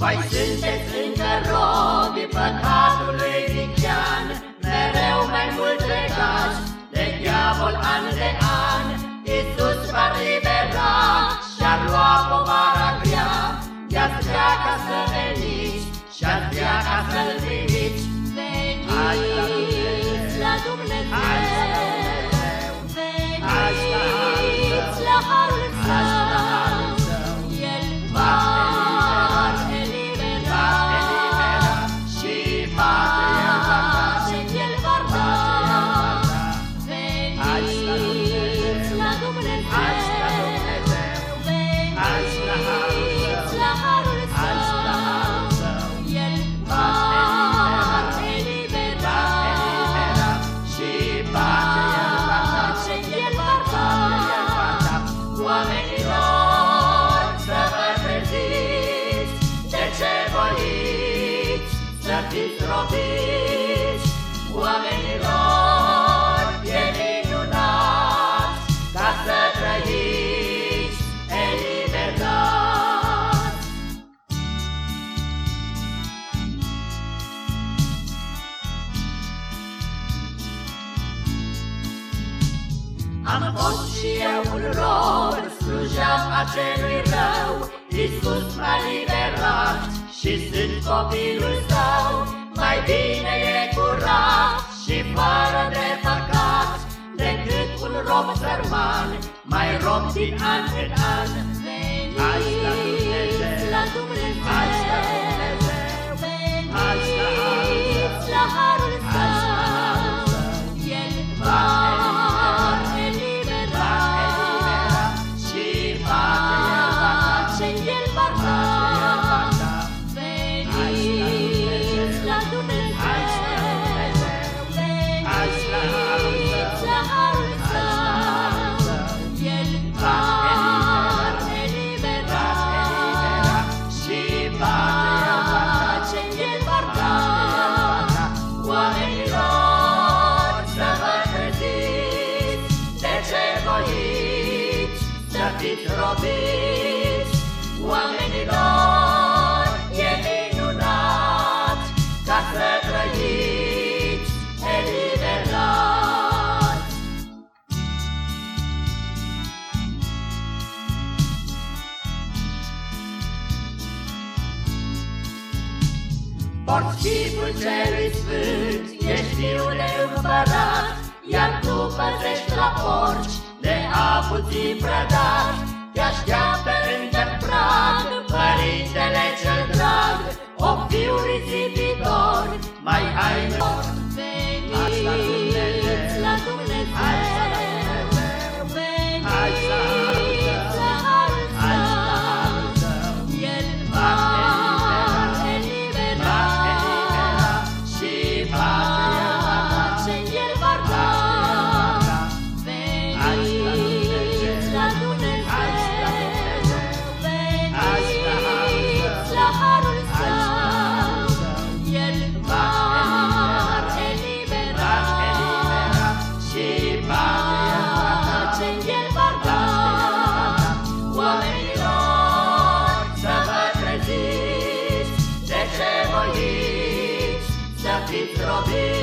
Voi sunteți încă robi păcatului vichean, Mereu mai mult legați de diavol an de an. Iisus va libera și-ar lua povara grea, De-ați vrea ca să Am fost și eu un rob, slujeam acelui rău, Iisus m-a liberat și sunt copilul său, mai bine e curat și fără de păcat, decât un rob sărman, mai rob din an în an. Veniți voiți să fiți robiți? Oamenilor, e minunat ca să trăiți eliberați. Porți chipul celui sfânt, ești fiul păzești la porci de apuții prădat, Te așteaptă încă prag, Părintele zrobić.